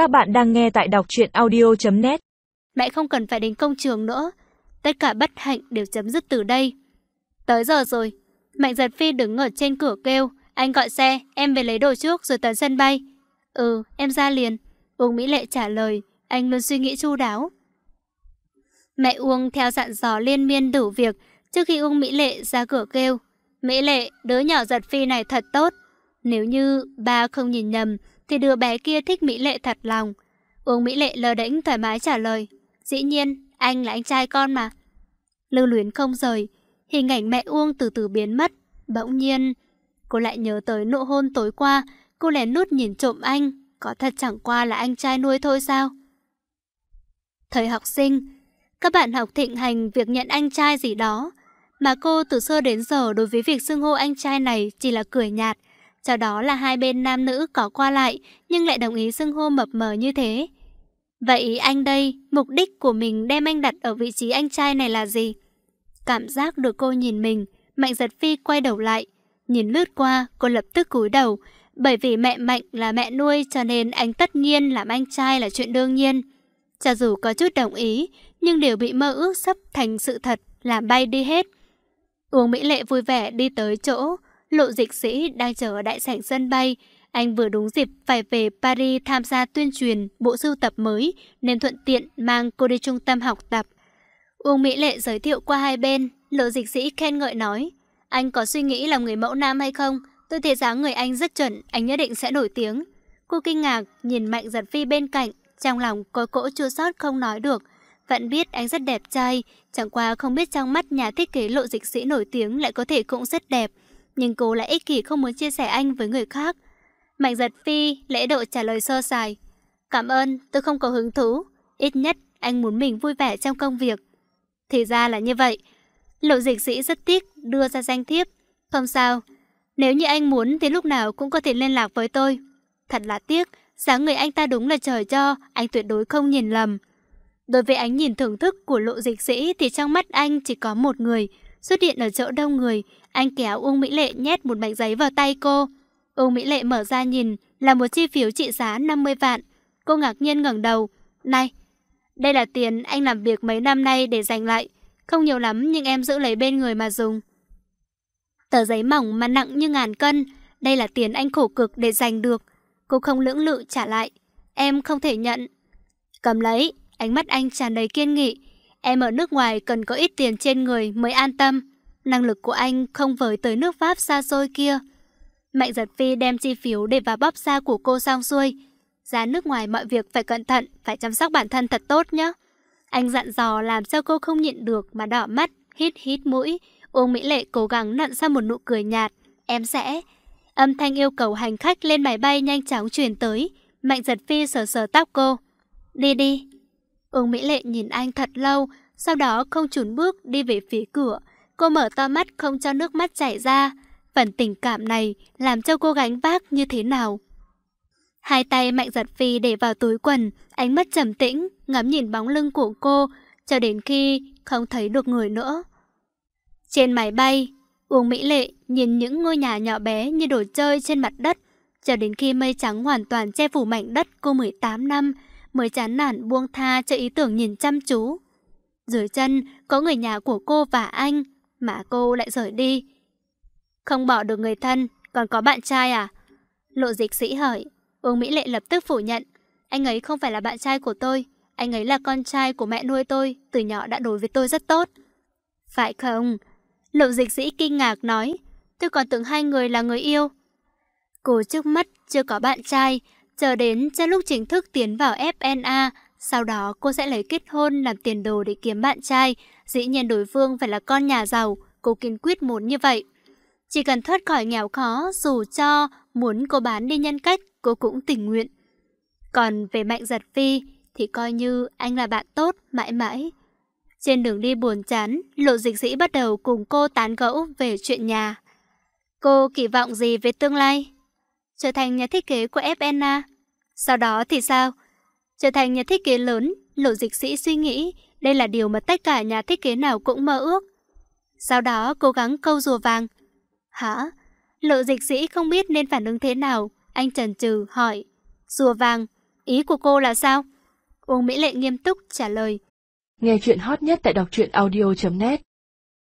Các bạn đang nghe tại đọc truyện audio.net Mẹ không cần phải đến công trường nữa. Tất cả bất hạnh đều chấm dứt từ đây. Tới giờ rồi. Mạnh giật phi đứng ở trên cửa kêu. Anh gọi xe, em về lấy đồ trước rồi tới sân bay. Ừ, em ra liền. Uông Mỹ Lệ trả lời. Anh luôn suy nghĩ chu đáo. Mẹ Uông theo dặn dò liên miên đủ việc trước khi Uông Mỹ Lệ ra cửa kêu. Mỹ Lệ, đứa nhỏ giật phi này thật tốt. Nếu như ba không nhìn nhầm, thì đứa bé kia thích Mỹ Lệ thật lòng. Uông Mỹ Lệ lờ đễnh thoải mái trả lời. Dĩ nhiên, anh là anh trai con mà. Lưu luyến không rời, hình ảnh mẹ Uông từ từ biến mất. Bỗng nhiên, cô lại nhớ tới nụ hôn tối qua, cô lén nút nhìn trộm anh. Có thật chẳng qua là anh trai nuôi thôi sao? Thời học sinh, các bạn học thịnh hành việc nhận anh trai gì đó. Mà cô từ xưa đến giờ đối với việc xưng hô anh trai này chỉ là cười nhạt, sau đó là hai bên nam nữ có qua lại nhưng lại đồng ý xưng hô mập mờ như thế. Vậy anh đây, mục đích của mình đem anh đặt ở vị trí anh trai này là gì? Cảm giác được cô nhìn mình, Mạnh giật phi quay đầu lại. Nhìn lướt qua, cô lập tức cúi đầu. Bởi vì mẹ Mạnh là mẹ nuôi cho nên anh tất nhiên làm anh trai là chuyện đương nhiên. Cho dù có chút đồng ý, nhưng đều bị mơ ước sắp thành sự thật, làm bay đi hết. Uông Mỹ Lệ vui vẻ đi tới chỗ, lộ dịch sĩ đang chờ ở đại sảnh sân bay. Anh vừa đúng dịp phải về Paris tham gia tuyên truyền bộ sưu tập mới, nên thuận tiện mang cô đi trung tâm học tập. Uông Mỹ Lệ giới thiệu qua hai bên, lộ dịch sĩ khen ngợi nói. Anh có suy nghĩ làm người mẫu nam hay không? Tôi thấy dáng người anh rất chuẩn, anh nhất định sẽ nổi tiếng. Cô kinh ngạc, nhìn Mạnh Giật Phi bên cạnh, trong lòng có cỗ chua sót không nói được. Vẫn biết anh rất đẹp trai, chẳng qua không biết trong mắt nhà thiết kế lộ dịch sĩ nổi tiếng lại có thể cũng rất đẹp. Nhưng cô lại ích kỷ không muốn chia sẻ anh với người khác. Mạnh giật phi, lễ độ trả lời sơ sài. Cảm ơn, tôi không có hứng thú. Ít nhất, anh muốn mình vui vẻ trong công việc. Thì ra là như vậy. Lộ dịch sĩ rất tiếc đưa ra danh thiếp. Không sao, nếu như anh muốn thì lúc nào cũng có thể liên lạc với tôi. Thật là tiếc, sáng người anh ta đúng là trời cho, anh tuyệt đối không nhìn lầm. Đối với ánh nhìn thưởng thức của lộ dịch sĩ thì trong mắt anh chỉ có một người. Xuất hiện ở chỗ đông người, anh kéo Uông Mỹ Lệ nhét một mảnh giấy vào tay cô. Uông Mỹ Lệ mở ra nhìn là một chi phiếu trị giá 50 vạn. Cô ngạc nhiên ngẩng đầu. Này, đây là tiền anh làm việc mấy năm nay để dành lại. Không nhiều lắm nhưng em giữ lấy bên người mà dùng. Tờ giấy mỏng mà nặng như ngàn cân. Đây là tiền anh khổ cực để giành được. Cô không lưỡng lự trả lại. Em không thể nhận. Cầm lấy, Ánh mắt anh tràn đầy kiên nghị. Em ở nước ngoài cần có ít tiền trên người mới an tâm. Năng lực của anh không với tới nước Pháp xa xôi kia. Mạnh giật phi đem chi phiếu để vào bóp xa của cô xong xuôi. Ra nước ngoài mọi việc phải cẩn thận, phải chăm sóc bản thân thật tốt nhé. Anh dặn dò làm sao cô không nhịn được mà đỏ mắt, hít hít mũi. Uông Mỹ Lệ cố gắng nặn ra một nụ cười nhạt. Em sẽ... Âm thanh yêu cầu hành khách lên máy bay nhanh chóng truyền tới. Mạnh giật phi sờ sờ tóc cô. Đi đi. Uông Mỹ Lệ nhìn anh thật lâu, sau đó không chùn bước đi về phía cửa. Cô mở to mắt không cho nước mắt chảy ra. Phần tình cảm này làm cho cô gánh vác như thế nào? Hai tay mạnh giật phi để vào túi quần, ánh mắt trầm tĩnh, ngắm nhìn bóng lưng của cô, cho đến khi không thấy được người nữa. Trên máy bay, Uông Mỹ Lệ nhìn những ngôi nhà nhỏ bé như đồ chơi trên mặt đất, cho đến khi mây trắng hoàn toàn che phủ mảnh đất cô 18 năm, mới chán nản buông tha cho ý tưởng nhìn chăm chú. Dưới chân có người nhà của cô và anh, mà cô lại rời đi. Không bỏ được người thân, còn có bạn trai à? Lộ dịch sĩ hỏi, Uông Mỹ Lệ lập tức phủ nhận. Anh ấy không phải là bạn trai của tôi, anh ấy là con trai của mẹ nuôi tôi, từ nhỏ đã đối với tôi rất tốt. Phải không? Lộ dịch sĩ kinh ngạc nói, tôi còn tưởng hai người là người yêu. Cô trước mắt chưa có bạn trai, Chờ đến cho lúc chính thức tiến vào FNA, sau đó cô sẽ lấy kết hôn làm tiền đồ để kiếm bạn trai. Dĩ nhiên đối phương phải là con nhà giàu, cô kiên quyết muốn như vậy. Chỉ cần thoát khỏi nghèo khó, dù cho muốn cô bán đi nhân cách, cô cũng tình nguyện. Còn về Mạnh Giật Phi, thì coi như anh là bạn tốt mãi mãi. Trên đường đi buồn chán, lộ dịch sĩ bắt đầu cùng cô tán gẫu về chuyện nhà. Cô kỳ vọng gì về tương lai? Trở thành nhà thiết kế của FNA. Sau đó thì sao? Trở thành nhà thiết kế lớn, lộ dịch sĩ suy nghĩ đây là điều mà tất cả nhà thiết kế nào cũng mơ ước. Sau đó cố gắng câu rùa vàng. Hả? Lộ dịch sĩ không biết nên phản ứng thế nào. Anh trần trừ hỏi. Rùa vàng, Ý của cô là sao? Uông Mỹ Lệ nghiêm túc trả lời. Nghe chuyện hot nhất tại đọc truyện audio.net